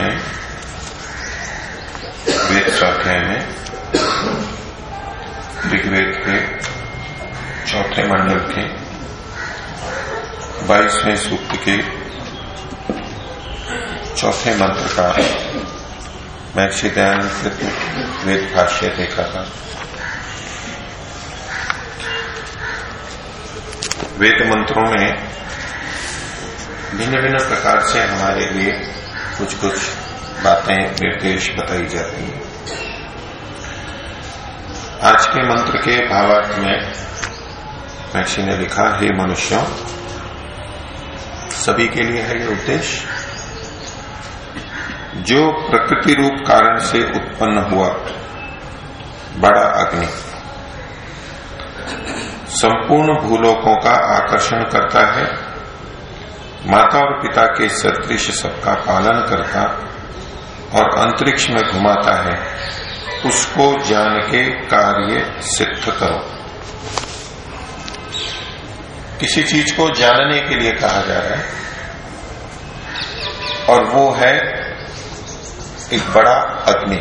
हमने वेद स्वाध्याय में ऋग्वेद के, चौथे मंडल के। बाईसवें सूक्त के चौथे मंत्र का महर्षि दयानंद वेद भाष्य देखा था। वेद मंत्रों में भिन्न भिन्न प्रकार से हमारे लिए कुछ कुछ बातें, निर्देश बताई जाती हैं। आज के मंत्र के भावार्थ में महर्षि ने लिखा, हे मनुष्यों, सभी के लिए है ये उद्देश्य जो प्रकृति रूप कारण से उत्पन्न हुआ, बड़ा अग्नि, संपूर्ण भूलोकों का आकर्षण करता है माता और पिता के सदृश सबका पालन करता और अंतरिक्ष में घुमाता है, उसको जान के कार्य सिद्ध करो। किसी चीज़ को जानने के लिए कहा जा रहा है और वो है एक बड़ा अग्नि।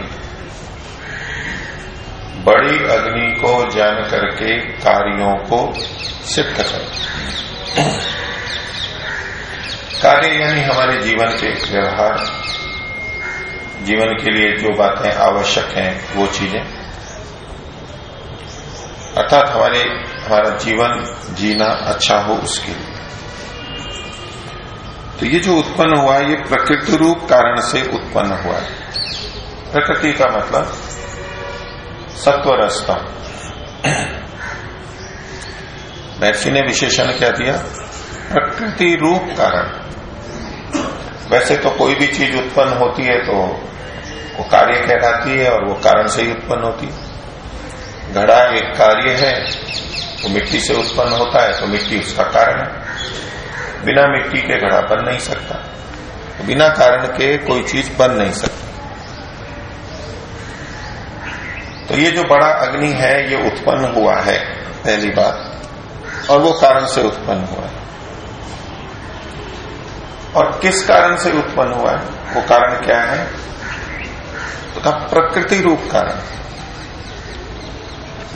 बड़ी अग्नि को जान करके कार्यों को सिद्ध करो। कार्य यानी हमारे जीवन के व्यवहार जीवन के लिए जो बातें आवश्यक हैं, वो चीज़ें। अर्थात हमारे, हमारा जीवन जीना अच्छा हो उसके लिए। तो ये जो उत्पन्न हुआ है, ये प्रकृति रूप कारण से उत्पन्न हुआ है। प्रकृति का मतलब सत्वरस्तम महर्षि ने विशेषण क्या दिया? प्रकृति रूप कारण। वैसे तो कोई भी चीज़ उत्पन्न होती है तो वो कार्य कहलाती है और वो कारण से ही उत्पन्न होती है। घड़ा एक कार्य है तो मिट्टी से उत्पन्न होता है तो मिट्टी उसका कारण है। बिना मिट्टी के घड़ा बन नहीं सकता। तो बिना कारण के कोई चीज़ बन नहीं सकती। तो ये जो बड़ा अग्नि है, ये उत्पन्न हुआ है, पहली बात, और वो कारण से उत्पन्न हुआ है। और किस कारण से उत्पन्न हुआ है? वो कारण क्या है? तो प्रकृति रूप कारण।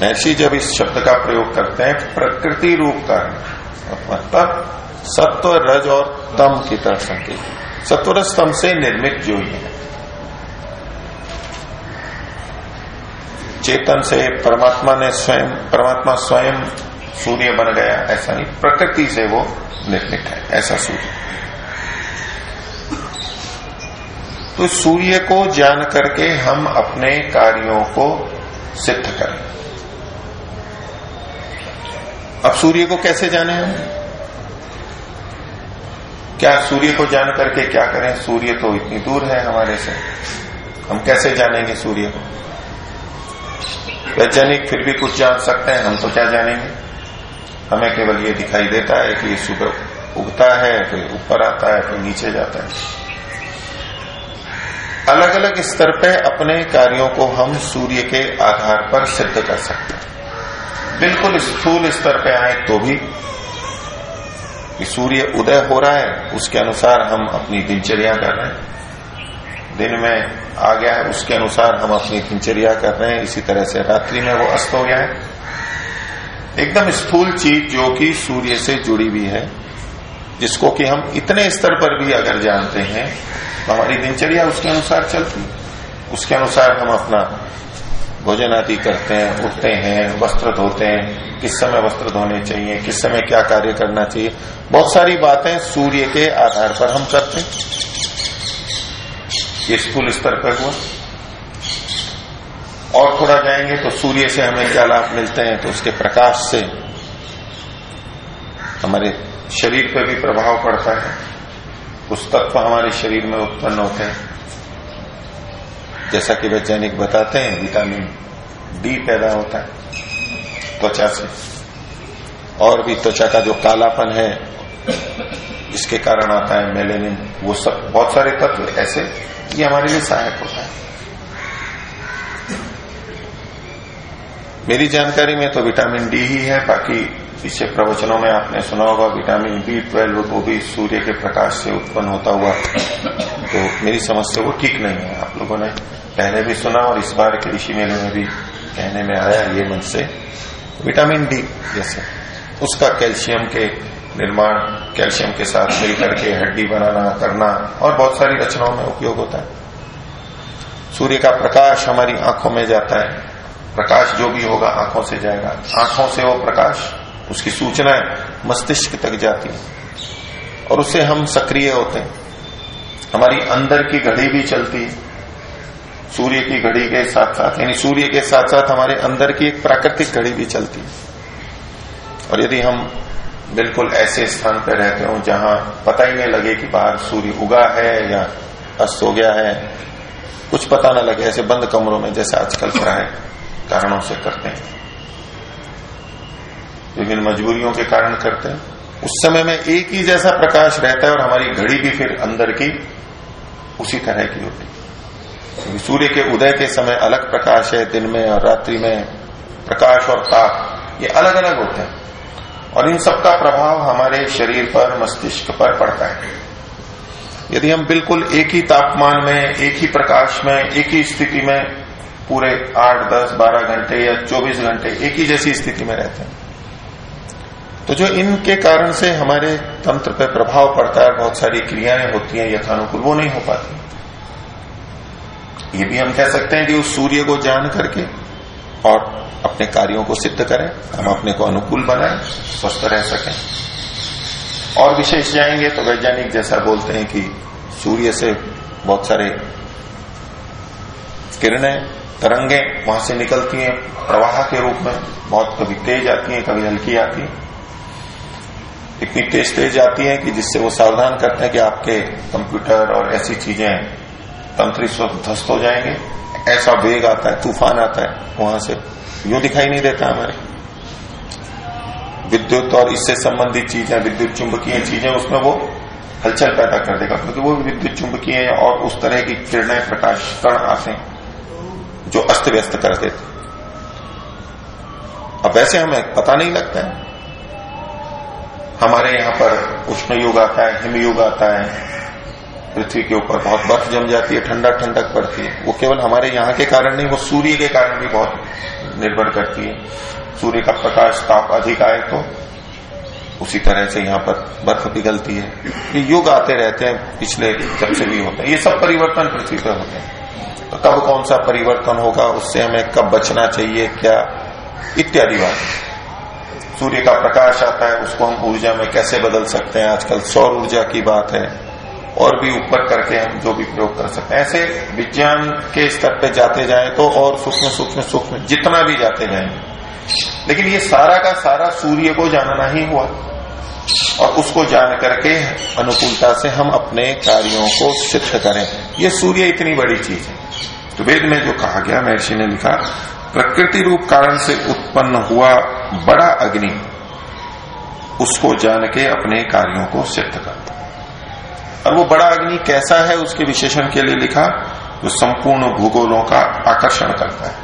महर्षि जब इस शब्द का प्रयोग करते हैं, प्रकृति रूप कारण। मतलब सत्व, रज और तम की तरह संकेत। सत्वरज तम से निर्मित जो ही है। चेतन से परमात्मा ने स्वयं, परमात्मा स्वयं सूर्य बन गया, ऐसा नहीं, प्रकृति से वो निर्मित है, ऐसा सूर्य। तो सूर्य को जान करके हम अपने कार्यों को सिद्ध करें। अब सूर्य को कैसे जाने हम? क्या सूर्य को जान करके क्या करें? सूर्य तो इतनी दूर है हमारे से। हम कैसे जानेंगे सूर्य को? वैज्ञानिक फिर भी कुछ जान सकते हैं, हम तो क्या जानेंगे? हमें केवल ये दिखाई देता है कि ये सुबह उगता है, फिर ऊपर आता है, फिर नीचे जाता है। अलग अलग स्तर पे अपने कार्यों को हम सूर्य के आधार पर सिद्ध कर सकते हैं। बिल्कुल स्थूल स्तर पे आए तो भी कि सूर्य उदय हो रहा है, उसके अनुसार हम अपनी दिनचर्या कर रहे हैं। दिन में आ गया है, उसके अनुसार हम अपनी दिनचर्या कर रहे हैं। इसी तरह से रात्रि में वो अस्त हो गया है। एकदम स्थूल चीज़ जो कि सूर्य से जुड़ी हुई है। जिसको कि हम इतने स्तर पर भी अगर जानते हैं तो हमारी दिनचर्या उसके अनुसार चलती उसके अनुसार हम अपना भोजन आदि करते हैं, उठते हैं, वस्त्र धोते हैं, किस समय वस्त्र धोने चाहिए, किस समय क्या कार्य करना चाहिए। बहुत सारी बातें सूर्य के आधार पर हम करते हैं। ये स्थूल स्तर पर हुआ। और थोड़ा जाएँगे तो सूर्य से हमें क्या लाभ मिलते हैं तो उसके प्रकाश से। हमारे शरीर पर भी प्रभाव पड़ता है। कुछ तत्व हमारे शरीर में उत्पन्न होते हैं। जैसा कि वैज्ञानिक बताते हैं, विटामिन डी पैदा होता है, त्वचा से। और भी त्वचा का जो कालापन है, इसके कारण आता है मेलेनिन। वो सब, बहुत सारे तत्व ऐसे, ये हमारे लिए सहायक होता है। मेरी जानकारी में तो विटामिन डी ही है, बाकी पीछे प्रवचनों में आपने सुना होगा, विटामिन बी ट्वेल्व वो भी सूर्य के प्रकाश से उत्पन्न होता हुआ। तो मेरी समझ से वो ठीक नहीं है। आप लोगों ने पहले भी सुना और इस बार के ऋषि मेले में भी कहने में आया ये मन से। विटामिन डी जैसे उसका कैल्शियम के निर्माण, कैल्शियम के साथ मिलकर के हड्डी बनाना, करना और बहुत सारी रचनाओं में उपयोग होता है। सूर्य का प्रकाश हमारी आँखों में जाता है। प्रकाश जो भी होगा आँखों से जाएगा। आँखों से वो प्रकाश उसकी सूचना मस्तिष्क तक जाती है। और उससे हम सक्रिय होते हैं। हमारी अंदर की घड़ी भी चलती है। सूर्य की घड़ी के साथ साथ यानी सूर्य के साथ साथ हमारे अंदर की एक प्राकृतिक घड़ी भी चलती है। और यदि हम बिल्कुल ऐसे स्थान पर रहते हो जहाँ पता ही नहीं लगे कि बाहर सूर्य उगा है या अस्त हो गया है, कुछ पता ना लगे, ऐसे बंद कमरों में जैसे आजकल प्राय कारणों से करते हैं। विभिन्न मजबूरियों के कारण करते हैं। उस समय में एक ही जैसा प्रकाश रहता है और हमारी घड़ी भी फिर अंदर की उसी तरह की होती है। सूर्य के उदय के समय अलग प्रकाश है दिन में और रात्रि में प्रकाश और ताप, ये अलग अलग होते हैं। और इन सबका प्रभाव हमारे शरीर पर, मस्तिष्क पर पड़ता है। यदि हम बिल्कुल एक ही तापमान में, एक ही प्रकाश में, एक ही स्थिति में पूरे आठ, दस, बारह घंटे या चौबीस घंटे एक ही जैसी स्थिति में रहते हैं तो जो इनके कारण से हमारे तंत्र पर प्रभाव पड़ता है, बहुत सारी क्रियाएँ होती हैं, यथानुकूल वो नहीं हो पाती। ये भी हम कह सकते हैं कि उस सूर्य को जान करके और अपने कार्यों को सिद्ध करें, हम अपने को अनुकूल बनाएँ, स्वस्थ रह सकें। और विशेष जाएँगे तो वैज्ञानिक जैसा बोलते हैं कि सूर्य से बहुत सारे किरणें, तरंगे वहाँ से निकलती हैं, प्रवाह के रूप में बहुत कभी तेज आती हैं, कभी हल्की आती हैं। इतनी तेज तेज आती है कि जिससे वो सावधान करते हैं कि आपके कंप्यूटर और ऐसी चीज़ें तंत्री ध्वस्त हो जाएँगे। ऐसा वेग आता है, तूफ़ान आता है, वहाँ से यू दिखाई नहीं देता हमारे। विद्युत और इससे संबंधित चीज़ें, विद्युत चुंबकीय चीज़ें, उसमें वो हलचल पैदा कर देगा, क्योंकि वो विद्युत चुंबकीय है और उस तरह की किरणें, प्रकाश, कण आते जो अस्त व्यस्त कर देते अब वैसे हमें पता नहीं लगता है। हमारे यहाँ पर उष्ण युग आता है, हिम युग आता है, पृथ्वी के ऊपर बहुत बर्फ़ जम जाती है ठंडा ठंडक पड़ती है। वो केवल हमारे यहाँ के कारण नहीं, वो सूर्य के कारण भी बहुत निर्भर करती है। सूर्य का प्रकाश ताप अधिक आए तो उसी तरह से यहाँ पर बर्फ़ पिघलती है। ये युग आते रहते हैं, पिछले जब से भी होते हैं। ये सब परिवर्तन पृथ्वी पर होते हैं। तो कब कौन सा परिवर्तन होगा, उससे हमें कब बचना चाहिए, क्या इत्यादि बात। सूर्य का प्रकाश आता है, उसको हम ऊर्जा में कैसे बदल सकते हैं? आजकल सौर ऊर्जा की बात है। और भी ऊपर करके हम जो भी प्रयोग कर सकते हैं। ऐसे विज्ञान के स्तर पे जाते जाए तो और सूक्ष्म सूक्ष्म सूक्ष्म, जितना भी जाते जाए। लेकिन ये सारा का सारा सूर्य को जानना ही हुआ। और उसको जान करके अनुकूलता से हम अपने कार्यों को सिद्ध करें। ये सूर्य इतनी बड़ी चीज़ है। तो वेद में जो कहा गया, महर्षि ने लिखा प्रकृति रूप कारण से उत्पन्न हुआ बड़ा अग्नि उसको जान के अपने कार्यों को सिद्ध करता और वो बड़ा अग्नि कैसा है उसके विशेषण के लिए लिखा जो संपूर्ण भूगोलों का आकर्षण करता है।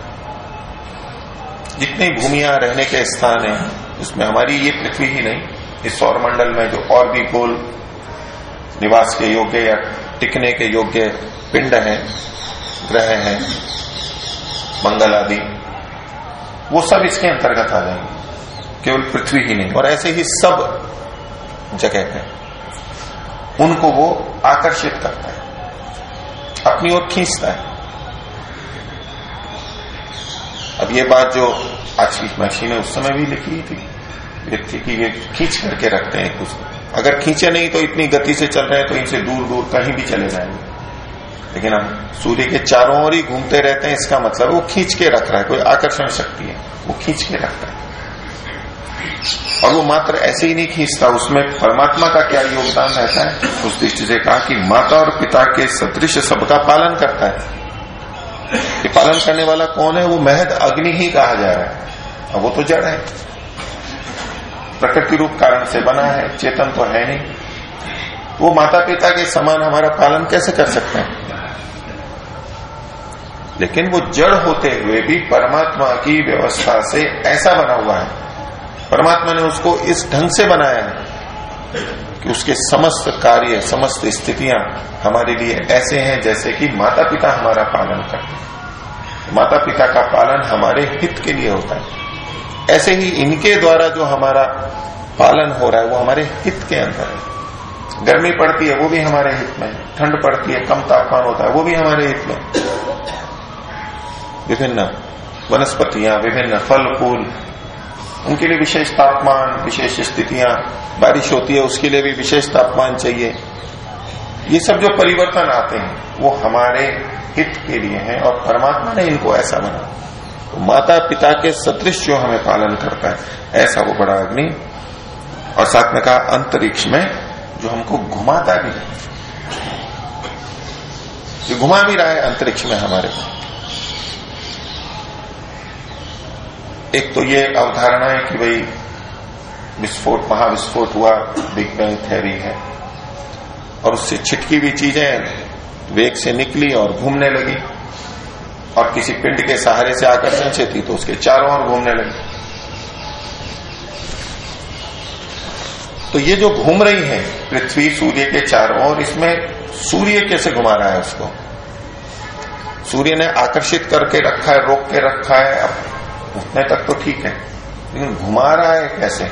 जितनी भूमिया रहने के स्थान है, उसमें हमारी ये पृथ्वी ही नहीं, इस सौर मंडल में जो और भी गोल निवास के योग्य या टिकने के योग्य पिंड है, ग्रह हैं, मंगल आदि वो सब इसके अंतर्गत आ जाएँगे। केवल पृथ्वी ही नहीं। और ऐसे ही सब जगह पे उनको वो आकर्षित करता है। अपनी ओर खींचता है। अब ये बात जो आज की महर्षि ने उस समय भी लिखी थी व्यक्ति की ये खींच करके रखते हैं कुछ अगर खींचे नहीं तो इतनी गति से चल रहे हैं तो इनसे दूर दूर कहीं भी चले जाएँगे। लेकिन हम सूर्य के चारों ओर ही घूमते रहते हैं, इसका मतलब वो खींच के रख रहा है, कोई आकर्षण शक्ति है, वो खींच के रखता है। और वो मात्र ऐसे ही नहीं खींचता, उसमें परमात्मा का क्या योगदान रहता है? उस दृष्टि से कहा कि माता और पिता के सदृश सबका पालन करता है। ये पालन करने वाला कौन है? वो महद अग्नि ही कहा जा रहा है। अब वो तो जड़ है। प्रकृति रूप कारण से बना है, चेतन तो है नहीं। वो माता पिता के समान हमारा पालन कैसे कर सकते हैं? लेकिन वो जड़ होते हुए भी परमात्मा की व्यवस्था से ऐसा बना हुआ है। परमात्मा ने उसको इस ढंग से बनाया है कि उसके समस्त कार्य, समस्त स्थितियाँ हमारे लिए ऐसे हैं जैसे कि माता पिता हमारा पालन करते हैं। माता पिता का पालन हमारे हित के लिए होता है। ऐसे ही इनके द्वारा जो हमारा पालन हो रहा है, वो हमारे हित के अंदर है। गर्मी पड़ती है, वो भी हमारे हित में है। ठंड पड़ती है, कम तापमान होता है, वो भी हमारे हित में विभिन्न वनस्पतियाँ, विभिन्न फल फूल उनके लिए विशेष तापमान, विशेष स्थितियाँ, बारिश होती है, उसके लिए भी विशेष तापमान चाहिए। ये सब जो परिवर्तन आते हैं, वो हमारे हित के लिए हैं और परमात्मा ने इनको ऐसा बना। तो माता पिता के सदृश जो हमें पालन करता है, ऐसा वो बड़ा अग्नि और साथ में कहा, अंतरिक्ष में जो हमको घुमाता भी है। जो घुमा भी रहा है अंतरिक्ष में हमारे को। एक तो ये अवधारणा है कि भाई विस्फोट, महाविस्फोट हुआ बिग बैंग थ्योरी है। और उससे छिटकी हुई चीज़ें वेग से निकली और घूमने लगी। और किसी पिंड के सहारे से आकर्षण से थी तो उसके चारों ओर घूमने लगी। तो ये जो घूम रही है, पृथ्वी, सूर्य के चारों ओर, इसमें सूर्य कैसे घुमा रहा है उसको? सूर्य ने आकर्षित करके रखा है, रोक के रखा है, अब उतने तक तो ठीक है, लेकिन घुमा रहा है कैसे?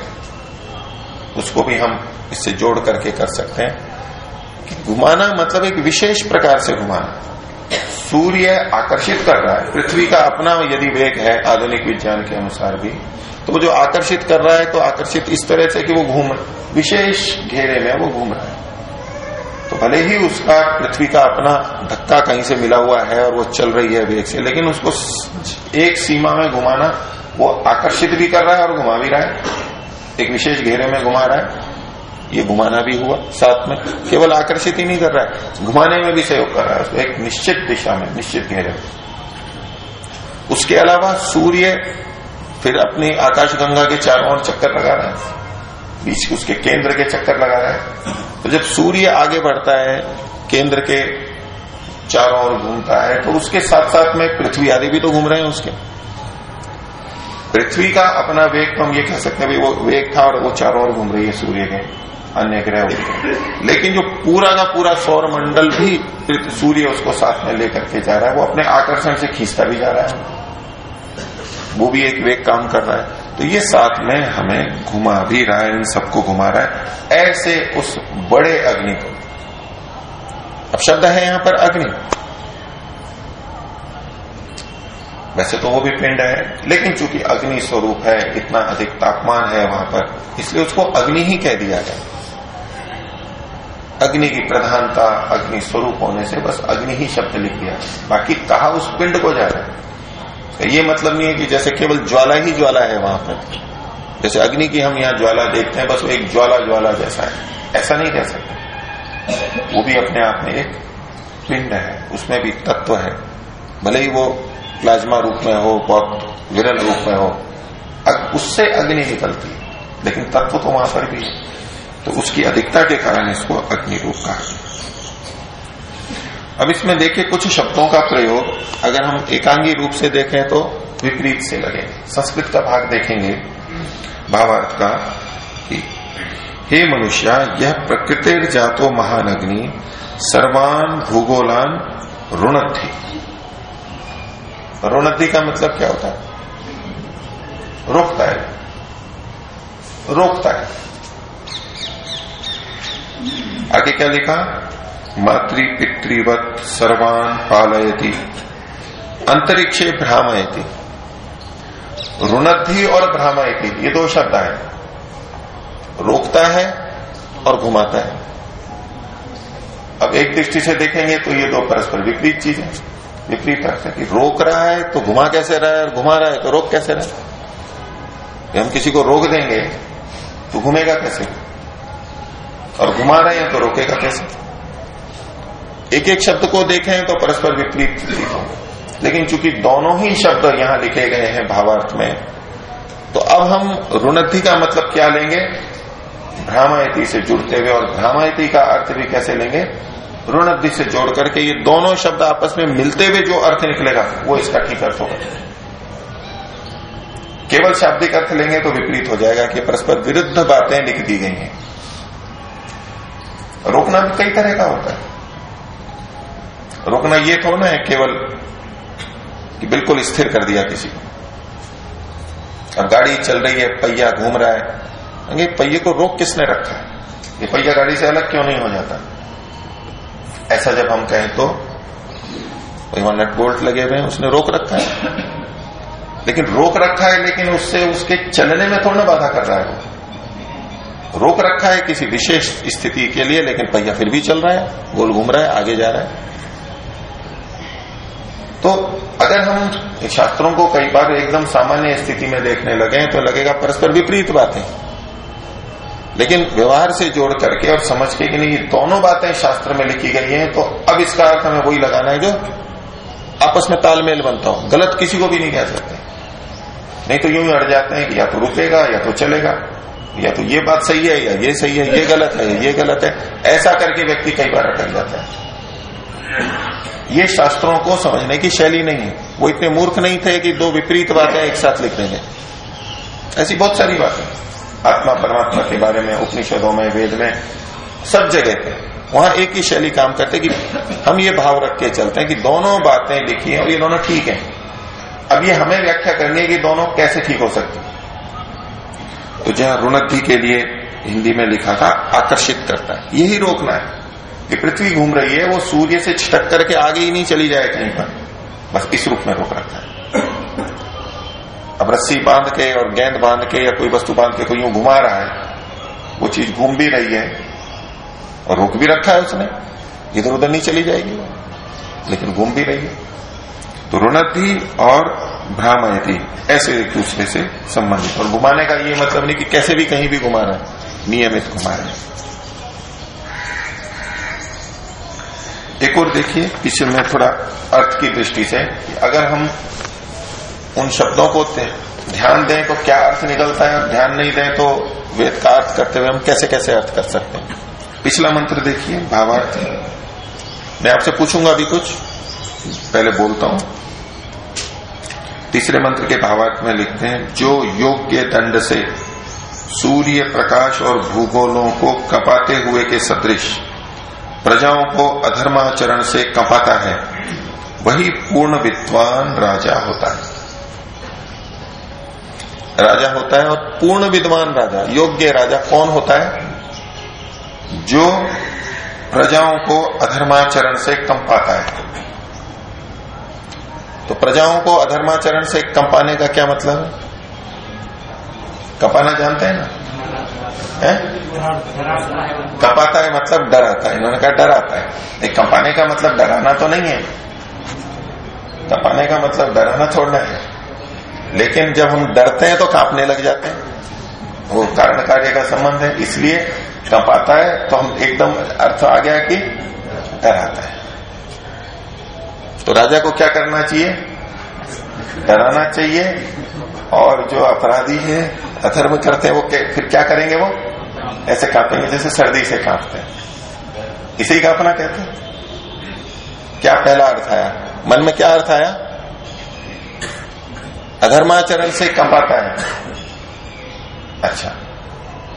उसको भी हम इससे जोड़ करके कर सकते हैं कि घुमाना मतलब एक विशेष प्रकार से घुमाना। सूर्य आकर्षित कर रहा है, पृथ्वी का अपना यदि वेग है आधुनिक विज्ञान के अनुसार भी तो वो जो आकर्षित कर रहा है तो आकर्षित इस तरह से कि वो घूम विशेष घेरे में वो घूम रहा है। भले ही उसका पृथ्वी का अपना धक्का कहीं से मिला हुआ है और वो चल रही है वेग से, लेकिन उसको एक सीमा में घुमाना, वो आकर्षित भी कर रहा है और घुमा भी रहा है। एक विशेष घेरे में घुमा रहा है। ये घुमाना भी हुआ साथ में, केवल आकर्षित ही नहीं कर रहा है, घुमाने में भी सहयोग कर रहा है। एक निश्चित दिशा में, निश्चित घेरे में। उसके अलावा सूर्य फिर अपनी आकाश गंगा के चारों ओर चक्कर लगा रहा है। बीच उसके केंद्र के चक्कर लगा रहा है। तो जब सूर्य आगे बढ़ता है, केंद्र के चारों ओर घूमता है तो उसके साथ साथ में पृथ्वी आदि भी तो घूम रहे हैं उसके। पृथ्वी का अपना वेग तो हम ये कह सकते हैं वो वेग था और वो चारों ओर घूम रही है सूर्य के, अन्य ग्रह लेकिन जो पूरा का पूरा सौर मंडल भी सूर्य उसको साथ में लेकर के जा रहा है, वो अपने आकर्षण से खींचता भी जा रहा है। वो भी एक वेग काम कर रहा है। तो ये साथ में हमें घुमा भी रहा है, इन सबको घुमा रहा है। ऐसे उस बड़े अग्नि को। अब शब्द है यहाँ पर अग्नि। वैसे तो वो भी पिंड है, लेकिन चूँकि अग्नि स्वरूप है, इतना अधिक तापमान है वहाँ पर, इसलिए उसको अग्नि ही कह दिया गया। अग्नि की प्रधानता, अग्नि स्वरूप होने से बस अग्नि ही शब्द लिख दिया। बाकी कहा उस पिंड को जा रहा है? ये मतलब नहीं है कि जैसे केवल ज्वाला ही ज्वाला है वहाँ पर। जैसे अग्नि की हम यहाँ ज्वाला देखते हैं, बस वो एक ज्वाला ज्वाला जैसा है। ऐसा नहीं कह सकते। वो भी अपने आप में एक पिंड है, उसमें भी तत्व है। भले ही वो प्लाज्मा रूप में हो, बहुत विरल रूप में हो उससे अग्नि निकलती है। लेकिन तत्व तो वहाँ पर भी है। तो उसकी अधिकता के कारण इसको अग्नि रूप कहा अब इसमें देखिए कुछ शब्दों का प्रयोग, अगर हम एकांगी रूप से देखें तो विपरीत से लगे। संस्कृत का भाग देखेंगे, भावार्थ का, कि हे मनुष्य, यह प्रकृतिर जातो महान अग्नि सर्वान भूगोलान ऋणद्धि ऋणद्धि का मतलब क्या होता है? रोकता है। रोकता है। आगे क्या लिखा? मातृ पितृवत सर्वान पालयती। अंतरिक्षे भ्रामयती। ऋणद्धि और भ्रामयती, ये दो शब्द है। रोकता है और घुमाता है। अब एक दृष्टि से देखेंगे तो ये दो परस्पर विपरीत चीज़ है। विपरीत अर्थ है कि रोक रहा है तो घुमा कैसे रहा है और घुमा रहा है तो रोक कैसे रहा है? हम किसी को रोक देंगे तो घूमेगा कैसे? और घुमा रहे हैं तो रोकेगा कैसे? एक एक शब्द को देखें तो परस्पर विपरीत लेकिन चूँकि दोनों ही शब्द यहाँ लिखे गए हैं भावार्थ में तो अब हम ऋणद्धि का मतलब क्या लेंगे? भ्रामायती से जुड़ते हुए, और भ्रामायती का अर्थ भी कैसे लेंगे? ऋणद्धि से जोड़ करके ये दोनों शब्द आपस में मिलते हुए जो अर्थ निकलेगा, वो इसका ठीक अर्थ होगा। केवल शाब्दिक अर्थ लेंगे तो विपरीत हो जाएगा कि परस्पर विरुद्ध बातें लिख दी गई हैं। रोकना भी कई तरह का होता है। रोकना ये थोड़ा है केवल कि बिल्कुल स्थिर कर दिया किसी को। अब गाड़ी चल रही है, पहिया घूम रहा है। ये पहिए को रोक किसने रखा है? ये पहिया गाड़ी से अलग क्यों नहीं हो जाता? ऐसा जब हम कहें तो वहाँ नट बोल्ट लगे हुए हैं, उसने रोक रखा है। लेकिन रोक रखा है, लेकिन उससे उसके चलने में थोड़ा बाधा कर रहा है वो। रोक रखा है किसी विशेष स्थिति के लिए, लेकिन पहिया फिर भी चल रहा है, गोल घूम रहा है, आगे जा रहा है। तो अगर हम शास्त्रों को कई बार एकदम सामान्य स्थिति में देखने लगे तो लगेगा परस्पर विपरीत बातें। लेकिन व्यवहार से जोड़ करके और समझ के कि नहीं दोनों बातें शास्त्र में लिखी गई हैं तो अब इसका अर्थ हमें वही लगाना है जो आपस में तालमेल बनता हो। गलत किसी को भी नहीं कह सकते। नहीं तो यूँ ही अड़ जाते हैं कि या तो रुकेगा, या तो चलेगा। या तो ये बात सही है, या ये सही है, ये गलत है ये गलत है। ऐसा करके व्यक्ति कई बार अटक जाता है। ये शास्त्रों को समझने की शैली नहीं है। वो इतने मूर्ख नहीं थे कि दो विपरीत बातें एक साथ लिख देंगे। ऐसी बहुत सारी बातें आत्मा परमात्मा के बारे में, उपनिषदों में, वेद में, सब जगह पे। वहाँ एक ही शैली काम करते कि हम ये भाव रख के चलते हैं कि दोनों बातें लिखी हैं और ये दोनों ठीक है। अब ये हमें व्याख्या करनी है कि दोनों कैसे ठीक हो सकते तो जहाँ रुणद्धि के लिए हिंदी में लिखा था, आकर्षित करता है। यही रोकना है। कि पृथ्वी घूम रही है, वो सूर्य से छिटक करके आगे ही नहीं चली जाए कहीं पर। बस इस रूप में रोक रखा है। अब रस्सी बाँध के और गेंद बाँध के या कोई वस्तु बाँध के कोई यूँ घुमा रहा है, वो चीज़ घूम भी रही है और रोक भी रखा है उसने। इधर उधर नहीं चली जाएगी लेकिन घूम भी रही है। तो रुणति और भ्रामयति, ऐसे एक दूसरे से संबंधित। और घुमाने का ये मतलब नहीं कि कैसे भी कहीं भी घुमा रहा है, नियमित घुमा रहे हैं। एक और देखिए पीछे में थोड़ा अर्थ की दृष्टि से अगर हम उन शब्दों को ध्यान दें तो क्या अर्थ निकलता है, ध्यान नहीं दें तो वेद का अर्थ करते हुए हम कैसे कैसे अर्थ कर सकते हैं? पिछला मंत्र देखिए, भावार्थ। मैं आपसे पूछूँगा अभी कुछ। पहले बोलता हूँ। तीसरे मंत्र के भावार्थ में लिखते हैं, जो योग्य दंड से सूर्य प्रकाश और भूगोलों को कपाते हुए के सदृश प्रजाओं को अधर्माचरण से कपाता है, वही पूर्ण विद्वान राजा होता है। राजा होता है और पूर्ण विद्वान राजा, योग्य राजा कौन होता है? जो प्रजाओं को अधर्माचरण से कंपाता है। तो प्रजाओं को अधर्माचरण से कंपाने का क्या मतलब? है कपाना जानते हैं ना? है? कपाता है मतलब डराता है, इन्होंने कहा डराता है। एक कंपाने का मतलब डराना तो नहीं है। कपाने का मतलब डराना छोड़ना है। लेकिन जब हम डरते हैं तो कांपने लग जाते हैं। वो कारण कार्य का संबंध है। इसलिए कंपाता है तो हम एकदम अर्थ आ गया कि डराता है। तो राजा को क्या करना चाहिए? डराना चाहिए। और जो अपराधी है अधर्म करते हैं वो फिर क्या करेंगे वो? ऐसे कांपेंगे जैसे सर्दी से कांपते हैं। इसी का अपना कहते हैं। क्या पहला अर्थ आया? मन में क्या अर्थ आया? अधर्माचरण से कपाता है। अच्छा।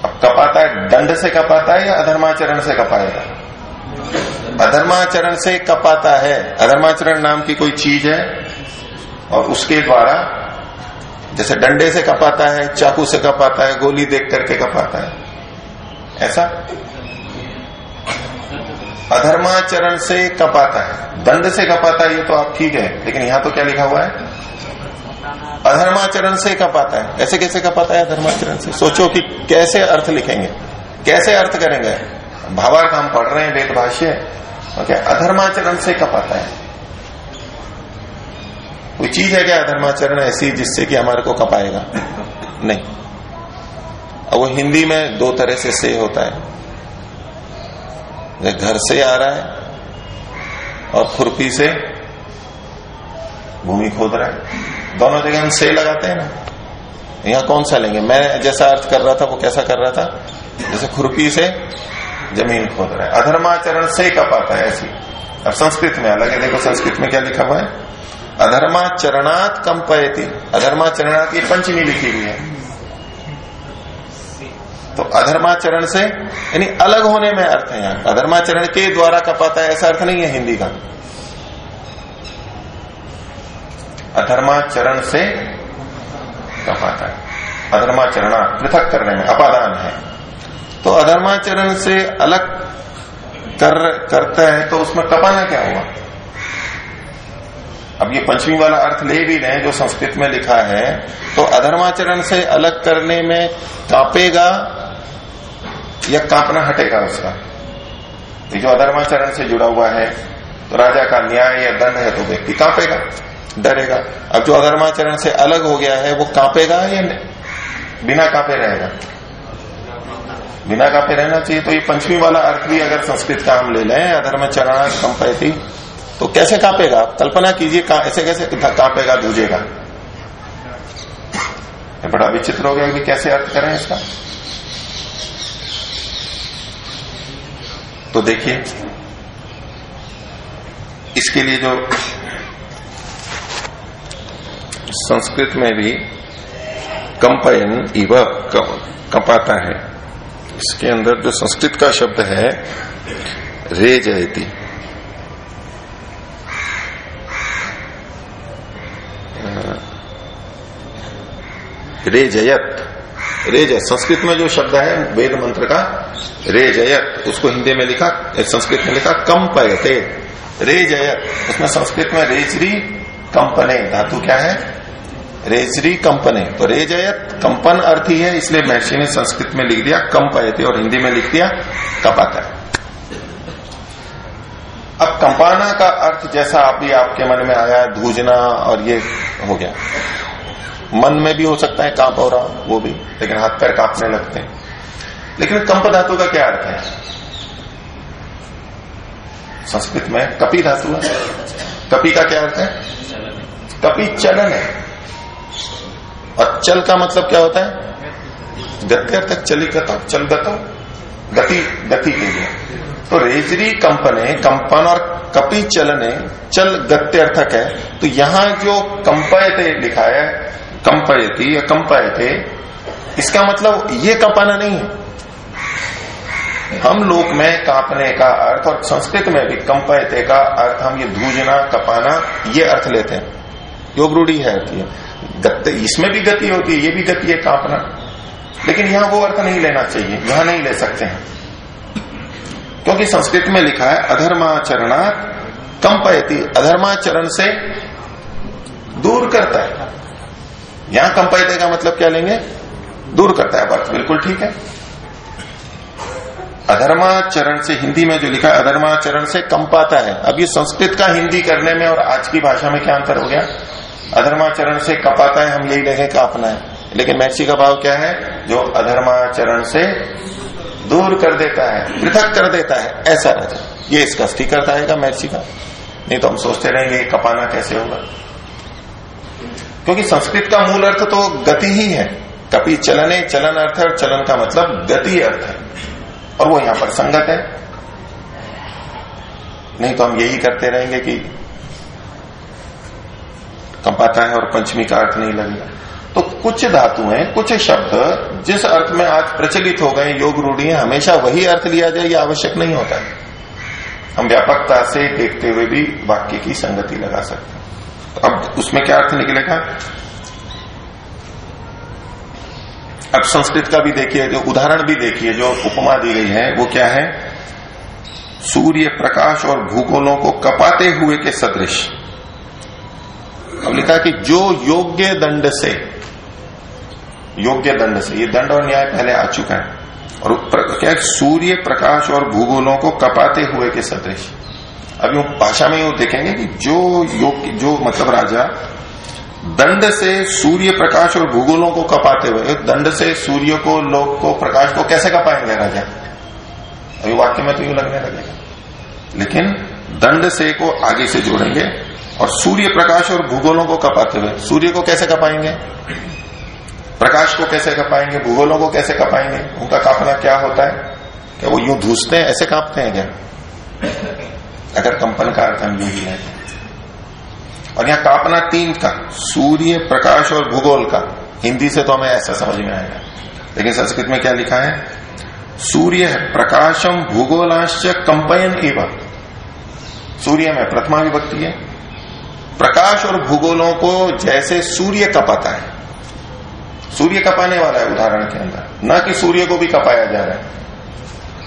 अब कपाता है, दंड से कपाता है या अधर्माचरण से कपाएगा? अधर्माचरण से कपाता है। अधर्माचरण नाम की कोई चीज़ है और उसके द्वारा जैसे डंडे से कपाता है, चाकू से कपाता है, गोली देख करके कपाता है। ऐसा? अधर्माचरण से कपाता है। दंड से कपाता है, ये तो आप ठीक है, लेकिन यहाँ तो क्या लिखा हुआ है? अधर्माचरण से कपाता है। ऐसे कैसे कपाता है अधर्माचरण से? सोचो कि कैसे अर्थ लिखेंगे। कैसे अर्थ करेंगे? भावार्थ हम पढ़ रहे हैं वेद भाष्य ओके? अधर्माचरण से कपाता है। कोई चीज़ है क्या? अधर्माचरण ऐसी जिससे कि हमारे को कपाएगा? नहीं। अब वो हिंदी में दो तरह से से होता है। घर से आ रहा है और खुरपी से भूमि खोद रहा है। दोनों जगह हम से लगाते हैं ना। यहाँ कौन सा लेंगे? मैं जैसा अर्थ कर रहा था, वो कैसा कर रहा था? जैसे खुरपी से ज़मीन खोद रहा है। अधर्माचरण से कपाता है ऐसी। अब संस्कृत में अलग है। देखो संस्कृत में क्या लिखा हुआ है? अधर्माचरणात कंपयती। अधर्माचरणात की पंचमी लिखी हुई है। तो अधर्माचरण से, यानी अलग होने में अर्थ है यहाँ। अधर्माचरण के द्वारा कपाता है, ऐसा अर्थ नहीं है हिंदी का। अधर्माचरण से कपाता है। अधर्माचरण पृथक करने में, अपादान है। तो अधर्माचरण से अलग कर, करता है तो उसमें कपाना क्या हुआ? अब ये पंचमी वाला अर्थ ले भी रहे जो संस्कृत में लिखा है तो अधर्माचरण से अलग करने में कांपेगा या कांपना हटेगा उसका? ये जो अधर्माचरण से जुड़ा हुआ है तो राजा का न्याय या दंड है तो व्यक्ति कांपेगा, डरेगा। अब जो अधर्माचरण से अलग हो गया है, वो कांपेगा या बिना कांपे रहेगा? बिना कांपे रहना चाहिए तो ये पंचमी वाला अर्थ भी अगर संस्कृत का हम ले लें अधर्मचरण कंपैती तो कैसे कांपेगा? कल्पना कीजिए का, ऐसे कैसे कांपेगा दूजेगा बड़ा विचित्र हो गया कि कैसे अर्थ करें इसका। तो देखिए इसके लिए जो संस्कृत में भी कंपयन इव कपाता है इसके अंदर जो संस्कृत का शब्द है रे जयती रे जयत रे जय संस्कृत में जो शब्द है, वेद मंत्र का रे जयत उसको हिंदी में लिखा संस्कृत में लिखा, कंपयते। रे जयत उसमें संस्कृत में रेजरी कंपने, धातु क्या है? रेजरी कंपने। तो रेजयत, कंपन अर्थ ही है, इसलिए महर्षि ने संस्कृत में लिख दिया, कंपयते, और हिंदी में लिख दिया, कपाता। अब कंपाना का अर्थ जैसा अभी आपके मन में आया, धूजना, और ये हो गया। मन में भी हो सकता है काँप हो रहा वो भी, लेकिन हाथ पैर कांपने लगते हैं। लेकिन कंप धातु का क्या अर्थ है? संस्कृत में कपी धातु है। कपी का क्या अर्थ है? कपी चलन है। और चल का मतलब क्या होता है? गत्य तक चली गतो चल गता, गति गति के लिए। तो रेजरी कंपने कंपन और कपी चलने चल गत्यर्थक है। तो यहाँ जो कंपयते लिखा है कंपयती, या कंपयते। इसका मतलब ये कंपाना नहीं है। हम लोग में कांपने का अर्थ और संस्कृत में भी कंपयते का अर्थ हम ये धूजना, कपाना, ये अर्थ लेते हैं। योग रूढ़ी है कि गति, इसमें भी गति होती है, ये भी गति है कांपना। लेकिन यहाँ वो अर्थ नहीं लेना चाहिए, यहाँ नहीं ले सकते हैं। क्योंकि संस्कृत में लिखा है अधर्माचरणा कंपयती। अधर्माचरण से दूर करता है। यहाँ कंपयते का मतलब क्या लेंगे? दूर करता है अर्थ, बिल्कुल ठीक है। अधर्माचरण से हिंदी में जो लिखा है, अधर्माचरण से कंपाता है। अब ये संस्कृत का हिंदी करने में और आज की भाषा में क्या अंतर हो गया? अधर्माचरण से कपाता है, हम यही लगे कापना है। लेकिन महर्षि का भाव क्या है? जो अधर्माचरण से दूर कर देता है, पृथक कर देता है, ऐसा राजा ये इसका अर्थ आएगा महर्षि का। नहीं तो हम सोचते रहेंगे कपाना कैसे होगा? क्योंकि संस्कृत का मूल अर्थ तो गति ही है। कपि चलने, चलन अर्थ है और चलन का मतलब गति अर्थ है। और वो यहाँ पर संगत है। नहीं तो हम यही करते रहेंगे कि कंपाता है और पंचमी का अर्थ नहीं लगेगा। तो कुछ धातु हैं, कुछ शब्द जिस अर्थ में आज प्रचलित हो गए, योग रूढ़ी हमेशा वही अर्थ लिया जाए यह आवश्यक नहीं होता। हम व्यापकता से देखते हुए भी वाक्य की संगति लगा सकते हैं। तो अब उसमें क्या अर्थ निकलेगा? अब संस्कृत का भी देखिए, जो उदाहरण भी देखिए, जो उपमा दी गई है, वो क्या है? सूर्य प्रकाश और भूगोलों को कपाते हुए के सदृश। अब लिखा कि जो योग्य दंड से, योग्य दंड से, ये दंड और न्याय पहले आ चुका है। और क्या सूर्य प्रकाश और भूगोलों को कपाते हुए के सदृश। अब यूँ भाषा में यूँ देखेंगे कि जो योग जो मतलब राजा दंड से सूर्य प्रकाश और भूगोलों को कपाते हुए दंड से सूर्य को, लोक को, प्रकाश को कैसे कपाएँगे राजा? अभी वाक्य में तो यूँ लगने लगेगा। लेकिन दंड से को आगे से जोड़ेंगे और सूर्य प्रकाश और भूगोलों को कपाते हुए, सूर्य को कैसे कपाएँगे? प्रकाश को कैसे कपाएँगे? भूगोलों को कैसे कपाएँगे? उनका कापना क्या होता है? क्या वो यूँ धूसते हैं? ऐसे कांपते हैं क्या? अगर कंपन का अर्थ हम यूँ ही लेते और यहाँ कांपना तीन का, सूर्य, प्रकाश और भूगोल का। हिंदी से तो हमें ऐसा समझ में आएगा। लेकिन संस्कृत में क्या लिखा है? सूर्य प्रकाशम भूगोलाश्च कंपयन एवं। सूर्य में प्रथमा विभक्ति है। प्रकाश और भूगोलों को जैसे सूर्य कपाता है। सूर्य कपाने वाला है उदाहरण के अंदर। न कि सूर्य को भी कपाया जा रहा है।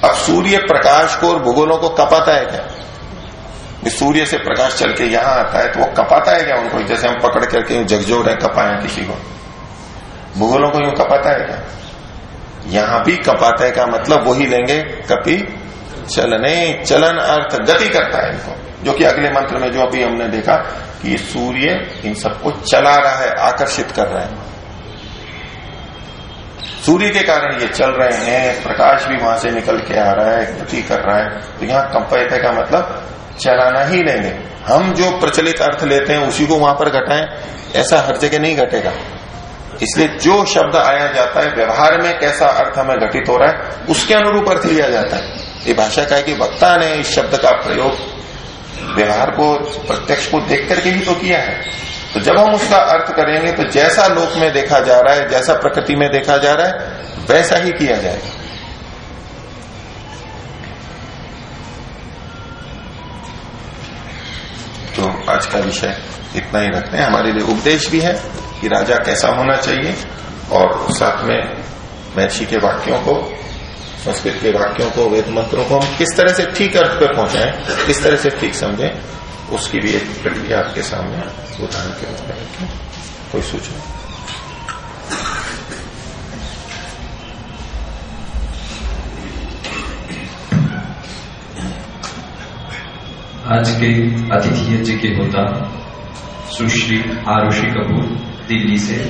अब सूर्य प्रकाश को और भूगोलों को कपाता है क्या? सूर्य से प्रकाश चल के यहाँ आता है तो वो कपाता है क्या उनको? जैसे हम पकड़ करके जगजोर है कपाए किसी को। भूगोलों को यूँ कपाता है क्या? यहाँ भी कपाता है का मतलब वही लेंगे, कपि चलने, चलन अर्थ, गति करता है इनको। जो कि अगले मंत्र में जो अभी हमने देखा कि सूर्य इन सबको चला रहा है, आकर्षित कर रहा है। सूर्य के कारण ये चल रहे हैं, प्रकाश भी वहाँ से निकल के आ रहा है, गति कर रहा है। तो यहाँ कंपयत का मतलब चलाना ही लेंगे। हम जो प्रचलित अर्थ लेते हैं, उसी को वहाँ पर घटाएँ, ऐसा हर जगह नहीं घटेगा। इसलिए जो शब्द आया जाता है, व्यवहार में कैसा अर्थ हमें घटित हो रहा है, उसके अनुरूप अर्थ लिया जाता है। ये भाषा का है कि वक्ता ने इस शब्द का प्रयोग व्यवहार को, प्रत्यक्ष को देख करके ही तो किया है। तो जब हम उसका अर्थ करेंगे तो जैसा लोक में देखा जा रहा है, जैसा प्रकृति में देखा जा रहा है, वैसा ही किया जाएगा। तो आज का विषय इतना ही रखते हैं। हमारे लिए उपदेश भी है कि राजा कैसा होना चाहिए और साथ में महर्षि के वाक्यों को, संस्कृत के वाक्यों को, वेद मंत्रों को हम किस तरह से ठीक अर्थ पर पहुंचाएँ, किस तरह से ठीक समझें, उसकी भी एक प्रक्रिया आपके सामने उदाहरण के रूप में कोई सूचना? आज के अतिथि यज्ञ के होता, सुश्री आरुषि कपूर, दिल्ली से,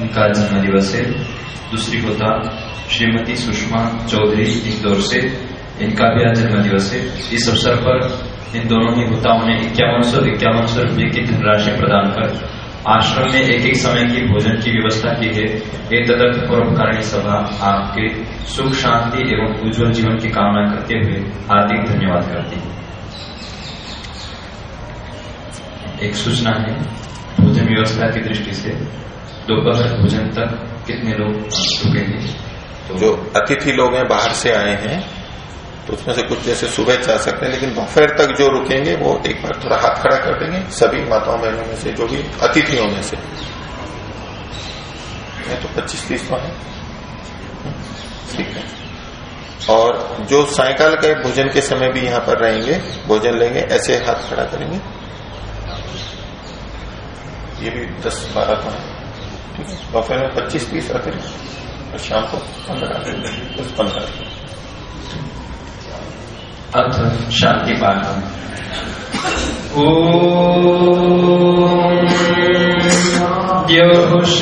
उनका जन्म दिवस है। दूसरी होता, श्रीमती सुषमा चौधरी, इंदौर से, इनका भी आज जन्म दिवस है। इस अवसर पर इन दोनों ही होताओं ने इक्यावन सौ इक्यावन सौ रुपये की धनराशि प्रदान कर, आश्रम में एक एक समय की भोजन की व्यवस्था की है। ये तदर्थ परोपकारिणी सभा आपके सुख, शांति एवं उज्जवल जीवन की कामना करते हुए हार्दिक धन्यवाद करती है। एक सूचना है, भोजन व्यवस्था की दृष्टि से दोपहर भोजन तक कितने लोग रुकेंगे तो जो अतिथि लोग हैं, बाहर से आए हैं तो उसमें से कुछ जैसे सुबह जा सकते हैं, लेकिन दोपहर तक जो रुकेंगे, वो एक बार थोड़ा हाथ खड़ा कर देंगे। सभी माताओं बहनों में से जो भी अतिथियों में से। तो पच्चीस तीस तो है। ठीक है। और जो सायकाल के भोजन के समय भी यहाँ पर रहेंगे, भोजन लेंगे, ऐसे हाथ खड़ा करेंगे। ये भी दस बारह है। ठीक है? दोपहर में पच्चीस तीस अतिरिक्त और शाम को पंद्रह दस पंद्रह अथ शांति पाठ ओ